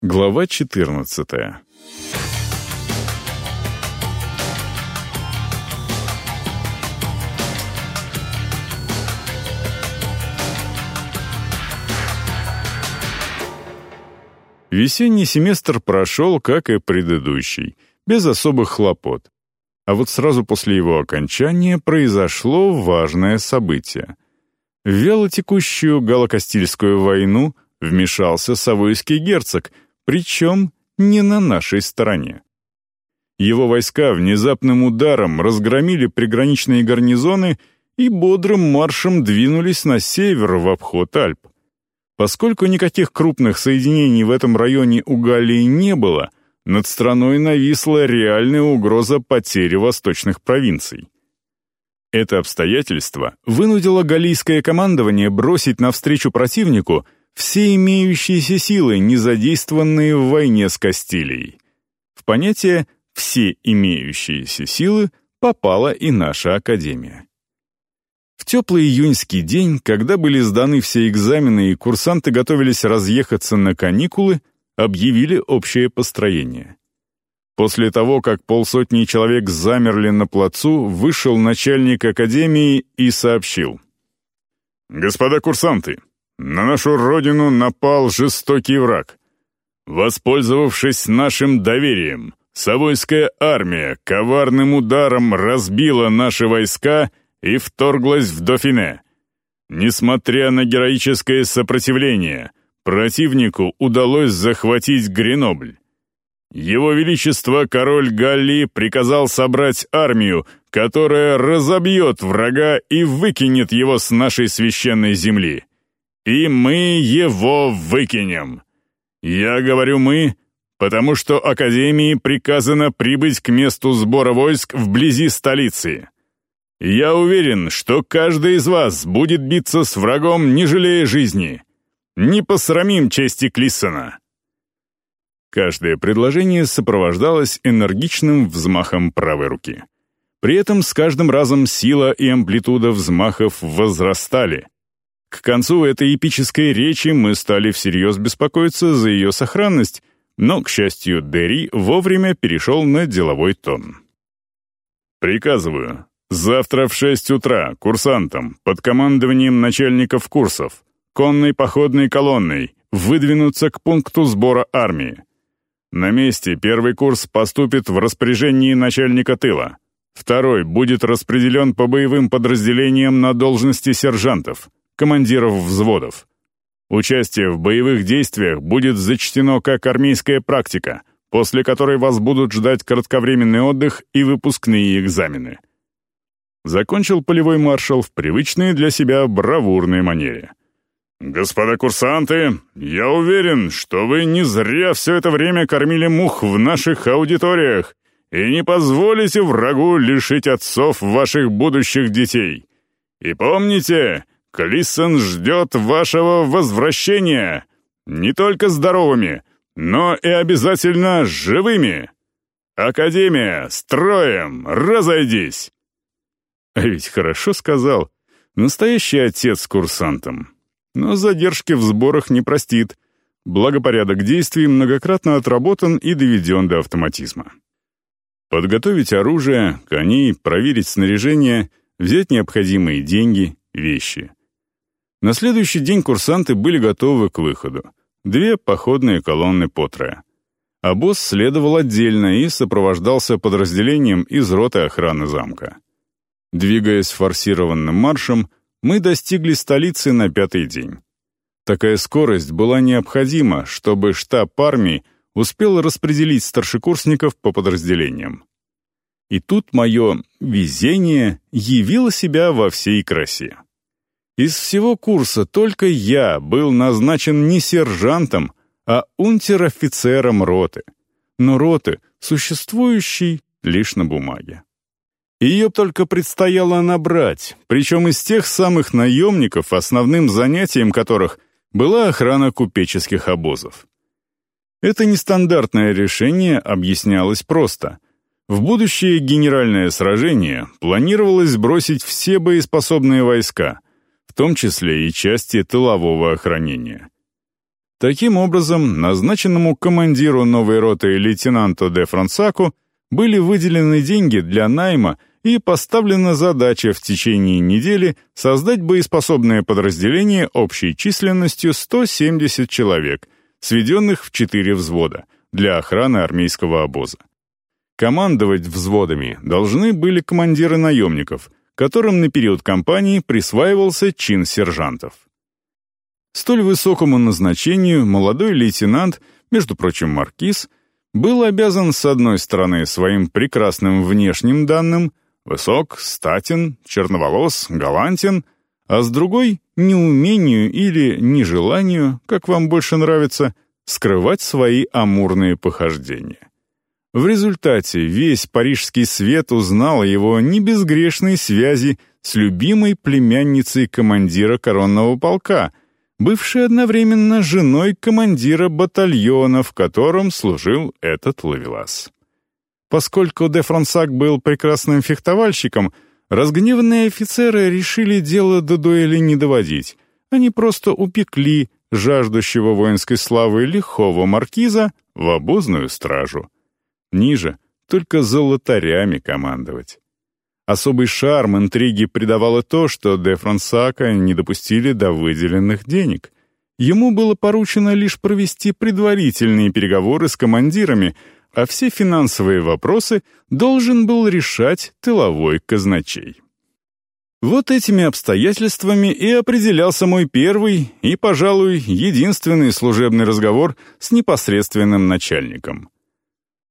Глава 14. Весенний семестр прошел, как и предыдущий, без особых хлопот. А вот сразу после его окончания произошло важное событие. В вялотекущую Галокастильскую войну вмешался Савойский герцог — причем не на нашей стороне. Его войска внезапным ударом разгромили приграничные гарнизоны и бодрым маршем двинулись на север в обход Альп. Поскольку никаких крупных соединений в этом районе у Галлии не было, над страной нависла реальная угроза потери восточных провинций. Это обстоятельство вынудило галлийское командование бросить навстречу противнику – все имеющиеся силы, не задействованные в войне с Кастилией. В понятие «все имеющиеся силы» попала и наша Академия. В теплый июньский день, когда были сданы все экзамены и курсанты готовились разъехаться на каникулы, объявили общее построение. После того, как полсотни человек замерли на плацу, вышел начальник Академии и сообщил. «Господа курсанты, на нашу родину напал жестокий враг. Воспользовавшись нашим доверием, Савойская армия коварным ударом разбила наши войска и вторглась в Дофине. Несмотря на героическое сопротивление, противнику удалось захватить Гренобль. Его Величество король Галлии приказал собрать армию, которая разобьет врага и выкинет его с нашей священной земли и мы его выкинем. Я говорю «мы», потому что Академии приказано прибыть к месту сбора войск вблизи столицы. Я уверен, что каждый из вас будет биться с врагом, не жалея жизни. Не посрамим чести Клиссона». Каждое предложение сопровождалось энергичным взмахом правой руки. При этом с каждым разом сила и амплитуда взмахов возрастали, к концу этой эпической речи мы стали всерьез беспокоиться за ее сохранность, но, к счастью, Дерри вовремя перешел на деловой тон. «Приказываю, завтра в шесть утра курсантам под командованием начальников курсов, конной походной колонной, выдвинуться к пункту сбора армии. На месте первый курс поступит в распоряжении начальника тыла, второй будет распределен по боевым подразделениям на должности сержантов, командиров взводов. Участие в боевых действиях будет зачтено как армейская практика, после которой вас будут ждать кратковременный отдых и выпускные экзамены. Закончил полевой маршал в привычной для себя бравурной манере. «Господа курсанты, я уверен, что вы не зря все это время кормили мух в наших аудиториях и не позволите врагу лишить отцов ваших будущих детей. И помните, Клиссон ждет вашего возвращения. Не только здоровыми, но и обязательно живыми. Академия, строем, разойдись!» А ведь хорошо сказал. Настоящий отец курсантом. Но задержки в сборах не простит. Благопорядок действий многократно отработан и доведен до автоматизма. Подготовить оружие, коней, проверить снаряжение, взять необходимые деньги, вещи. На следующий день курсанты были готовы к выходу. Две походные колонны по трое. А босс следовал отдельно и сопровождался подразделением из роты охраны замка. Двигаясь форсированным маршем, мы достигли столицы на пятый день. Такая скорость была необходима, чтобы штаб армии успел распределить старшекурсников по подразделениям. И тут мое «везение» явило себя во всей красе. Из всего курса только я был назначен не сержантом, а унтер-офицером роты. Но роты, существующей лишь на бумаге. Ее только предстояло набрать, причем из тех самых наемников, основным занятием которых была охрана купеческих обозов. Это нестандартное решение объяснялось просто. В будущее генеральное сражение планировалось бросить все боеспособные войска — том числе и части тылового охранения. Таким образом, назначенному командиру новой роты лейтенанту де Франсаку были выделены деньги для найма и поставлена задача в течение недели создать боеспособное подразделение общей численностью 170 человек, сведенных в четыре взвода, для охраны армейского обоза. Командовать взводами должны были командиры наемников, которым на период кампании присваивался чин сержантов. Столь высокому назначению молодой лейтенант, между прочим, маркиз, был обязан с одной стороны своим прекрасным внешним данным — высок, статен, черноволос, галантен, а с другой — неумению или нежеланию, как вам больше нравится, скрывать свои амурные похождения. В результате весь парижский свет узнал о его небезгрешной связи с любимой племянницей командира коронного полка — бывшей одновременно женой командира батальона, в котором служил этот ловелас. Поскольку де Франсак был прекрасным фехтовальщиком, разгневанные офицеры решили дело до дуэли не доводить. Они просто упекли жаждущего воинской славы лихого маркиза в обозную стражу. Ниже только золотарями командовать. Особый шарм интриги придавало то, что де Франсака не допустили до выделенных денег. Ему было поручено лишь провести предварительные переговоры с командирами, а все финансовые вопросы должен был решать тыловой казначей. Вот этими обстоятельствами и определялся мой первый и, пожалуй, единственный служебный разговор с непосредственным начальником.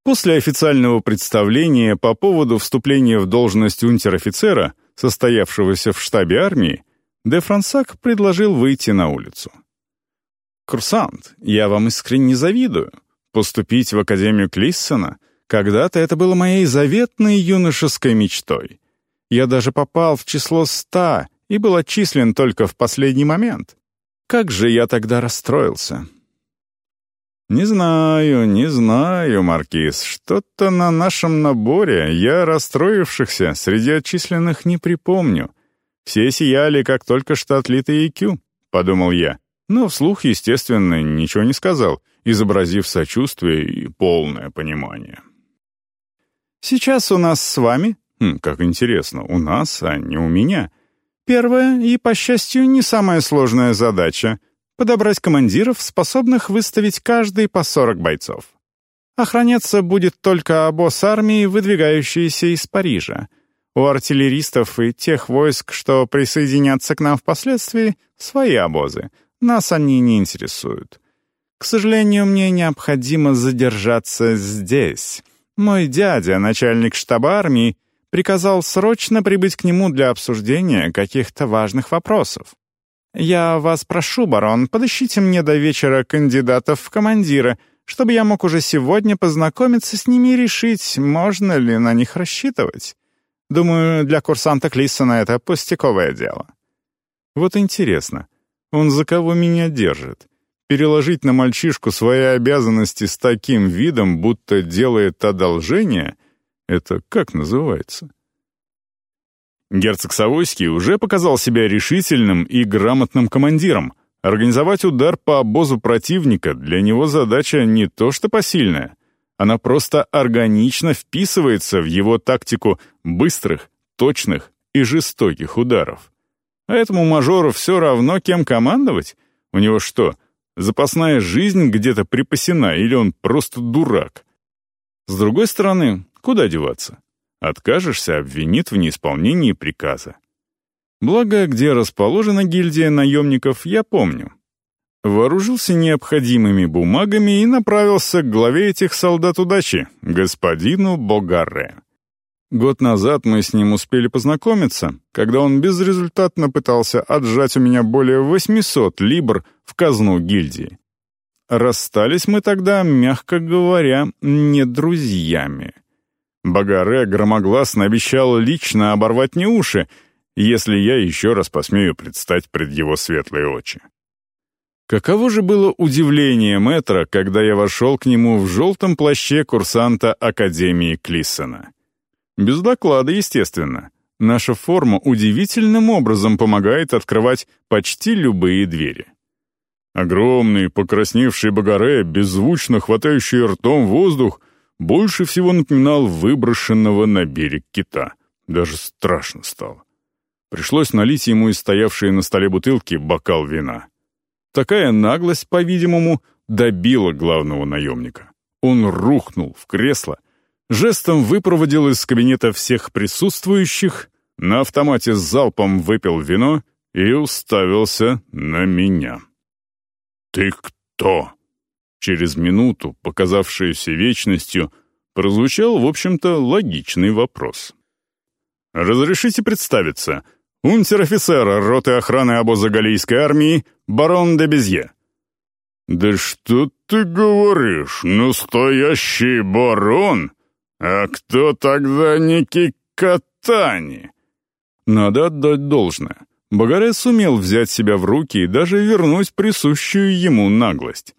После официального представления по поводу вступления в должность унтер-офицера, состоявшегося в штабе армии, де Франсак предложил выйти на улицу. «Курсант, я вам искренне завидую. Поступить в Академию Клиссона когда-то это было моей заветной юношеской мечтой. Я даже попал в число ста и был отчислен только в последний момент. Как же я тогда расстроился. «Не знаю, не знаю, Маркиз. Что-то на нашем наборе я расстроившихся среди отчисленных не припомню. Все сияли, как только что отлитый IQ», — подумал я. Но вслух, естественно, ничего не сказал, изобразив сочувствие и полное понимание. «Сейчас у нас с вами...» хм, «Как интересно, у нас, а не у меня...» Первая и, по счастью, не самая сложная задача подобрать командиров, способных выставить каждый по 40 бойцов. Охраняться будет только обоз армии, выдвигающийся из Парижа. У артиллеристов и тех войск, что присоединятся к нам впоследствии, свои обозы. Нас они не интересуют. К сожалению, мне необходимо задержаться здесь. Мой дядя, начальник штаба армии, приказал срочно прибыть к нему для обсуждения каких-то важных вопросов. «Я вас прошу, барон, подыщите мне до вечера кандидатов в командира, чтобы я мог уже сегодня познакомиться с ними и решить, можно ли на них рассчитывать. Думаю, для курсанта Клиссона это пустяковое дело». Вот интересно, он за кого меня держит? Переложить на мальчишку свои обязанности с таким видом, будто делает одолжение, это как называется? Герцог Савойский уже показал себя решительным и грамотным командиром. Организовать удар по обозу противника для него задача не то что посильная, она просто органично вписывается в его тактику быстрых, точных и жестоких ударов. А этому мажору все равно, кем командовать. У него что, запасная жизнь где-то припасена, или он просто дурак? С другой стороны, куда деваться? Откажешься, обвинит в неисполнении приказа. Благо, где расположена гильдия наемников, я помню. Вооружился необходимыми бумагами и направился к главе этих солдат удачи, господину Богарре. Год назад мы с ним успели познакомиться, когда он безрезультатно пытался отжать у меня более 800 либр в казну гильдии. Расстались мы тогда, мягко говоря, не друзьями. Багаре громогласно обещал лично оборвать мне уши, если я еще раз посмею предстать пред его светлые очи. Каково же было удивление мэтра, когда я вошел к нему в желтом плаще курсанта Академии Клиссона. Без доклада, естественно. Наша форма удивительным образом помогает открывать почти любые двери. Огромный, покрасневший Багаре, беззвучно хватающий ртом воздух, больше всего напоминал выброшенного на берег кита. Даже страшно стало. Пришлось налить ему из стоявшей на столе бутылки бокал вина. Такая наглость, по-видимому, добила главного наемника. Он рухнул в кресло, жестом выпроводил из кабинета всех присутствующих, на автомате с залпом выпил вино и уставился на меня. «Ты кто?» Через минуту, показавшуюся вечностью, прозвучал, в общем-то, логичный вопрос. «Разрешите представиться. Унтер-офицер роты охраны обоза Галийской армии, барон де Безье». «Да что ты говоришь, настоящий барон? А кто тогда Ники Катани?» Надо отдать должное. Багаре сумел взять себя в руки и даже вернуть присущую ему наглость.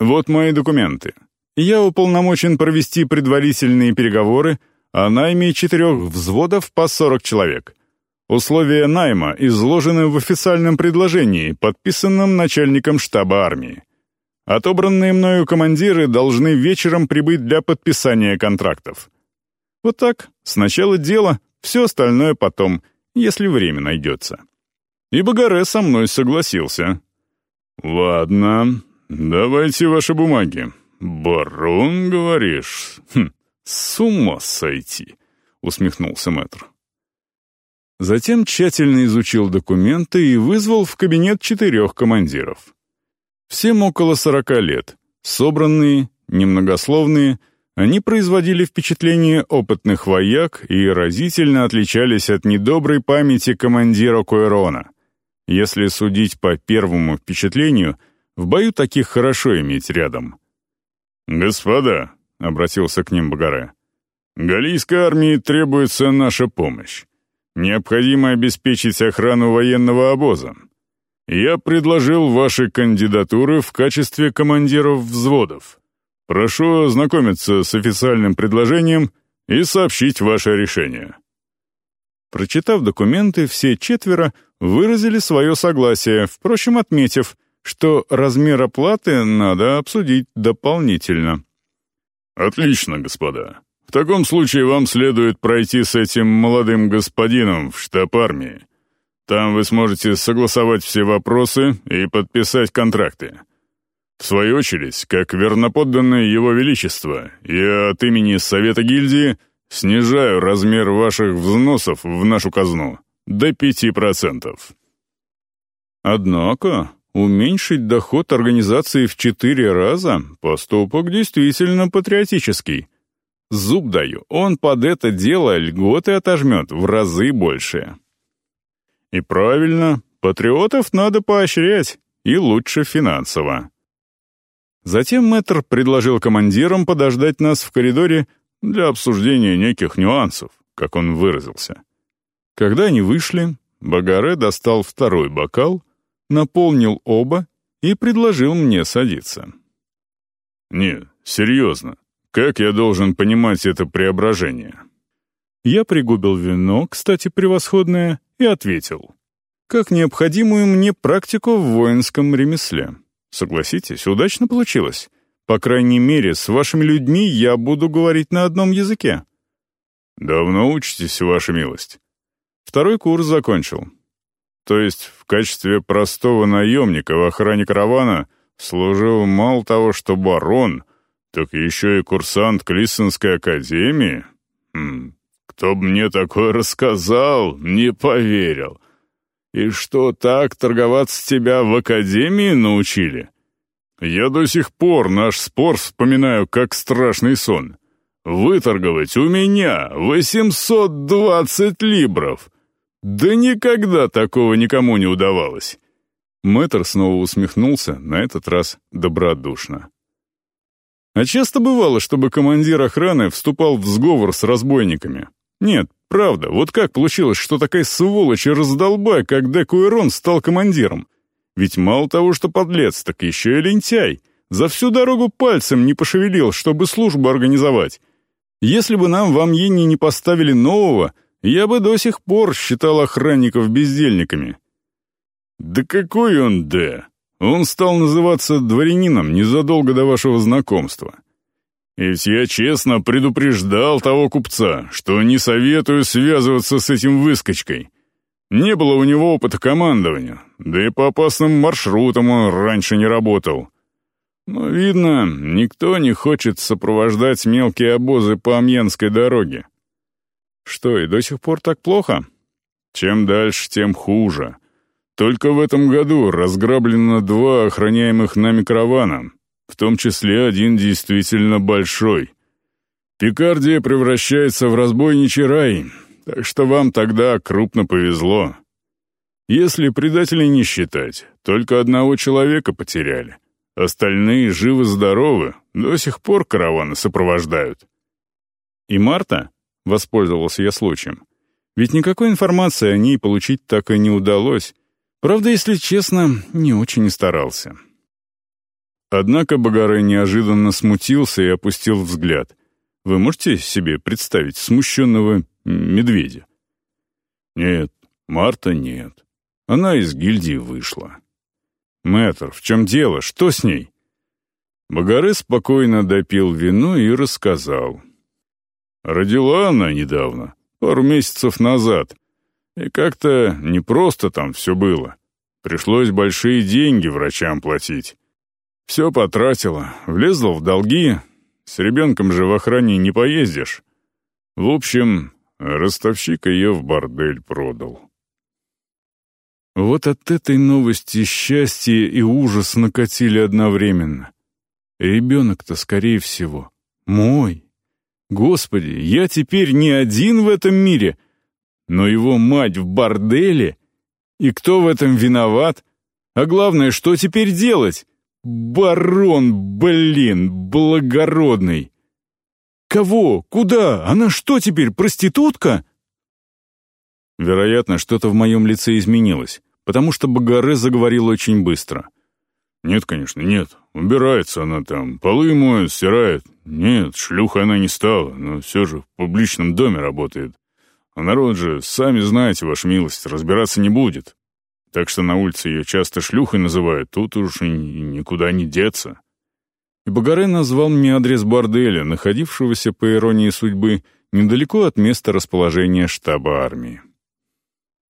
Вот мои документы. Я уполномочен провести предварительные переговоры о найме четырех взводов по 40 человек. Условия найма изложены в официальном предложении, подписанном начальником штаба армии. Отобранные мною командиры должны вечером прибыть для подписания контрактов. Вот так, сначала дело, все остальное потом — если время найдется. И Багаре со мной согласился. «Ладно, давайте ваши бумаги. Барон, говоришь? Хм, с ума сойти!» — усмехнулся мэтр. Затем тщательно изучил документы и вызвал в кабинет четырех командиров. Всем около сорока лет, собранные, немногословные — они производили впечатление опытных вояк и разительно отличались от недоброй памяти командира Куэрона. Если судить по первому впечатлению, в бою таких хорошо иметь рядом. «Господа», — обратился к ним Багаре, — «Галийской армии требуется наша помощь. Необходимо обеспечить охрану военного обоза. Я предложил ваши кандидатуры в качестве командиров взводов. Прошу ознакомиться с официальным предложением и сообщить ваше решение». Прочитав документы, все четверо выразили свое согласие, впрочем, отметив, что размер оплаты надо обсудить дополнительно. «Отлично, господа. В таком случае вам следует пройти с этим молодым господином в штаб армии. Там вы сможете согласовать все вопросы и подписать контракты. В свою очередь, как верноподданное Его Величество, я от имени Совета Гильдии снижаю размер ваших взносов в нашу казну до пяти процентов. Однако, уменьшить доход организации в четыре раза — поступок действительно патриотический. Зуб даю, он под это дело льготы отожмет в разы больше. И правильно, патриотов надо поощрять, и лучше финансово. Затем мэтр предложил командирам подождать нас в коридоре для обсуждения неких нюансов, как он выразился. Когда они вышли, Багаре достал второй бокал, наполнил оба и предложил мне садиться. «Не, серьезно, как я должен понимать это преображение?» Я пригубил вино, кстати, превосходное, и ответил. «Как необходимую мне практику в воинском ремесле». Согласитесь, удачно получилось. По крайней мере, с вашими людьми я буду говорить на одном языке». «Давно учитесь, ваша милость?» «Второй курс закончил. То есть в качестве простого наемника в охране каравана служил мало того, что барон, так еще и курсант Клиссонской академии? Хм, кто бы мне такое рассказал, не поверил. И что, так торговаться тебя в академии научили? Я до сих пор наш спор вспоминаю как страшный сон. Выторговать у меня 820 либров. Да никогда такого никому не удавалось. Мэтр снова усмехнулся, на этот раз добродушно. А часто бывало, чтобы командир охраны вступал в сговор с разбойниками. Нет, Правда, вот как получилось, что такая сволочь и раздолбай, как Декуэрон, стал командиром? Ведь мало того, что подлец, так еще и лентяй. За всю дорогу пальцем не пошевелил, чтобы службу организовать. Если бы нам в Амьене не поставили нового, я бы до сих пор считал охранников бездельниками. «Да какой он Д? Он стал называться дворянином незадолго до вашего знакомства. И ведь я честно предупреждал того купца, что не советую связываться с этим выскочкой. Не было у него опыта командования, да и по опасным маршрутам он раньше не работал. Но, видно, никто не хочет сопровождать мелкие обозы по Амьенской дороге. Что, и до сих пор так плохо? Чем дальше, тем хуже. Только в этом году разграблено два охраняемых нами каравана, в том числе один действительно большой. Пикардия превращается в разбойничий рай, так что вам тогда крупно повезло. Если предателей не считать, только одного человека потеряли. Остальные живы-здоровы, до сих пор караваны сопровождают. И Марта, воспользовался я случаем, ведь никакой информации о ней получить так и не удалось. Правда, если честно, не очень и старался. Однако Багаре неожиданно смутился и опустил взгляд. Вы можете себе представить смущенного медведя? Нет, Марта нет. Она из гильдии вышла. «Мэтр, в чем дело? Что с ней?» Багары спокойно допил вино и рассказал. Родила она недавно, пару месяцев назад. И как-то непросто там все было. Пришлось большие деньги врачам платить. Все потратила, влезла в долги. С ребенком же в охране не поездишь. В общем, ростовщик ее в бордель продал. Вот от этой новости счастье и ужас накатили одновременно. Ребенок-то, скорее всего, мой. Господи, я теперь не один в этом мире, но его мать в борделе. И кто в этом виноват? А главное, что теперь делать? Барон, блин, благородный. Кого? Куда? Она что теперь, проститутка? Вероятно, что-то в моем лице изменилось, потому что Багаре заговорил очень быстро. «Нет, конечно, нет. Убирается она там, полы моет, стирает. Нет, шлюха она не стала, но все же в публичном доме работает. А народ же, сами знаете, ваша милость, разбираться не будет. Так что на улице ее часто шлюхой называют, тут уж и никуда не деться». И Багаре назвал мне адрес борделя, находившегося, по иронии судьбы, недалеко от места расположения штаба армии.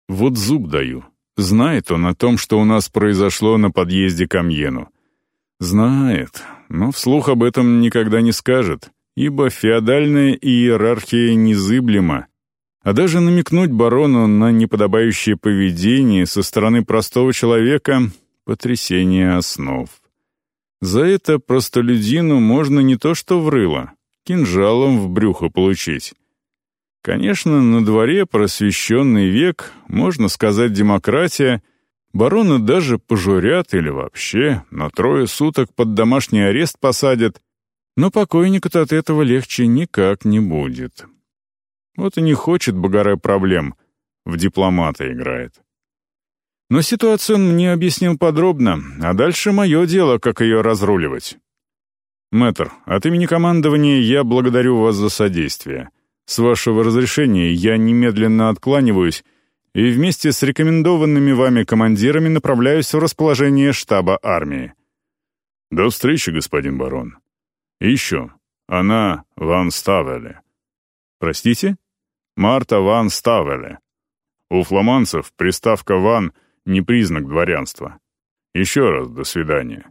Вот зуб даю. Знает он о том, что у нас произошло на подъезде к Амьену. Знает, но вслух об этом никогда не скажет, ибо феодальная иерархия незыблема. А даже намекнуть барону на неподобающее поведение со стороны простого человека — потрясение основ. За это простолюдину можно не то что в рыло, кинжалом в брюхо получить. Конечно, на дворе просвещенный век, можно сказать, демократия, барона даже пожурят или вообще на трое суток под домашний арест посадят, но покойнику-то от этого легче никак не будет. Вот и не хочет Багаре проблем, в дипломата играет. Но ситуацию он мне объяснил подробно, а дальше мое дело, как ее разруливать. Мэтр, от имени командования я благодарю вас за содействие. С вашего разрешения я немедленно откланиваюсь и вместе с рекомендованными вами командирами направляюсь в расположение штаба армии. До встречи, господин барон. Еще, она Ван Ставеле. Простите? Марта Ван Ставеле. У фламандцев приставка «Ван» — не признак дворянства. Еще раз до свидания.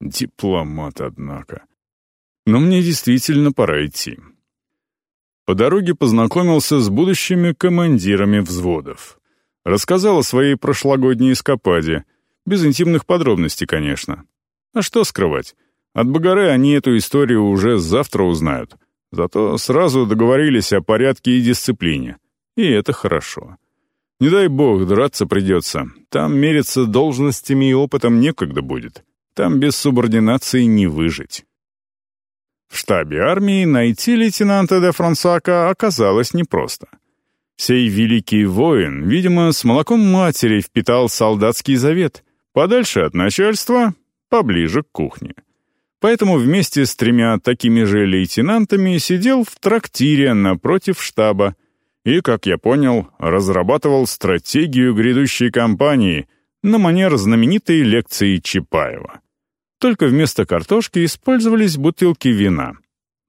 Дипломат, однако. Но мне действительно пора идти. По дороге познакомился с будущими командирами взводов. Рассказал о своей прошлогодней эскападе, без интимных подробностей, конечно. А что скрывать? От Багары они эту историю уже завтра узнают. Зато сразу договорились о порядке и дисциплине. И это хорошо. Не дай бог, драться придется. Там мериться должностями и опытом некогда будет. Там без субординации не выжить. В штабе армии найти лейтенанта де Франсака оказалось непросто. Сей великий воин, видимо, с молоком матери впитал солдатский завет, подальше от начальства, поближе к кухне. Поэтому вместе с тремя такими же лейтенантами сидел в трактире напротив штаба и, как я понял, разрабатывал стратегию грядущей кампании, на манер знаменитой лекции Чапаева. Только вместо картошки использовались бутылки вина.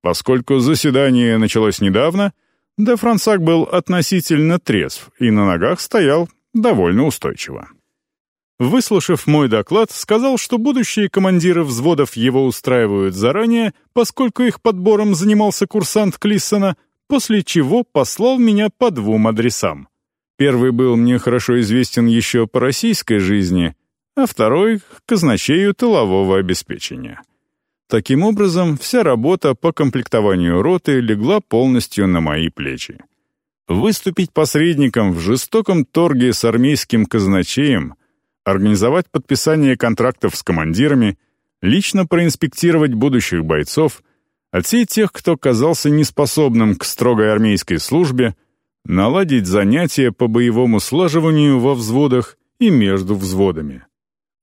Поскольку заседание началось недавно, де Франсак был относительно трезв и на ногах стоял довольно устойчиво. Выслушав мой доклад, сказал, что будущие командиры взводов его устраивают заранее, поскольку их подбором занимался курсант Клиссона, после чего послал меня по двум адресам. Первый был мне хорошо известен еще по российской жизни, а второй — казначею тылового обеспечения. Таким образом, вся работа по комплектованию роты легла полностью на мои плечи. Выступить посредником в жестоком торге с армейским казначеем, организовать подписание контрактов с командирами, лично проинспектировать будущих бойцов, отсеять тех, кто казался неспособным к строгой армейской службе, наладить занятия по боевому слаживанию во взводах и между взводами.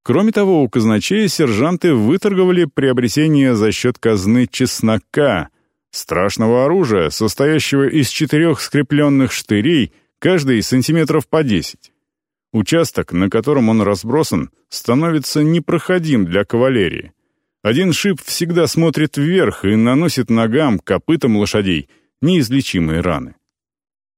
Кроме того, у казначея сержанты выторговали приобретение за счет казны чеснока, страшного оружия, состоящего из четырех скрепленных штырей, каждый сантиметров по десять. Участок, на котором он разбросан, становится непроходим для кавалерии. Один шип всегда смотрит вверх и наносит ногам, копытам лошадей неизлечимые раны.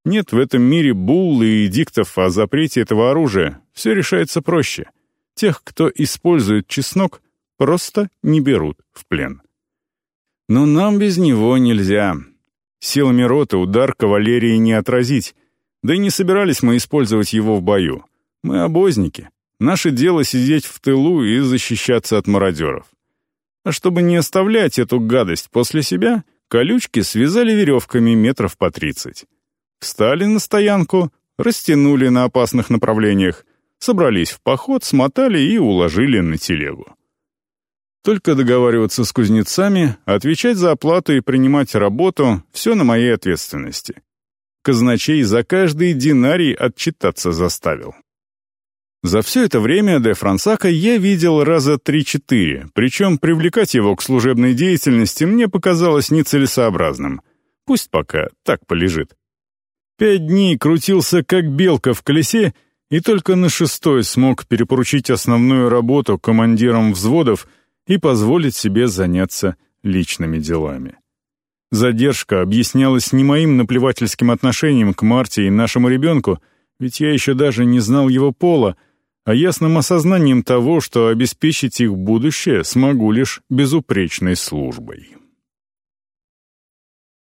Нет в этом мире булл и диктов о запрете этого оружия. Все решается проще. Тех, кто использует чеснок, просто не берут в плен. Но нам без него нельзя. Силами роты удар кавалерии не отразить, да и не собирались мы использовать его в бою. Мы обозники. Наше дело сидеть в тылу и защищаться от мародеров. А чтобы не оставлять эту гадость после себя, колючки связали веревками метров по тридцать. Встали на стоянку, растянули на опасных направлениях, собрались в поход, смотали и уложили на телегу. Только договариваться с кузнецами, отвечать за оплату и принимать работу — все на моей ответственности. Казначей за каждый динарий отчитаться заставил. За все это время де Франсака я видел раза три-четыре, причем привлекать его к служебной деятельности мне показалось нецелесообразным. Пусть пока так полежит. Пять дней крутился как белка в колесе и только на шестой смог перепоручить основную работу командирам взводов и позволить себе заняться личными делами. Задержка объяснялась не моим наплевательским отношением к Марте и нашему ребенку, ведь я еще даже не знал его пола, а ясным осознанием того, что обеспечить их будущее смогу лишь безупречной службой.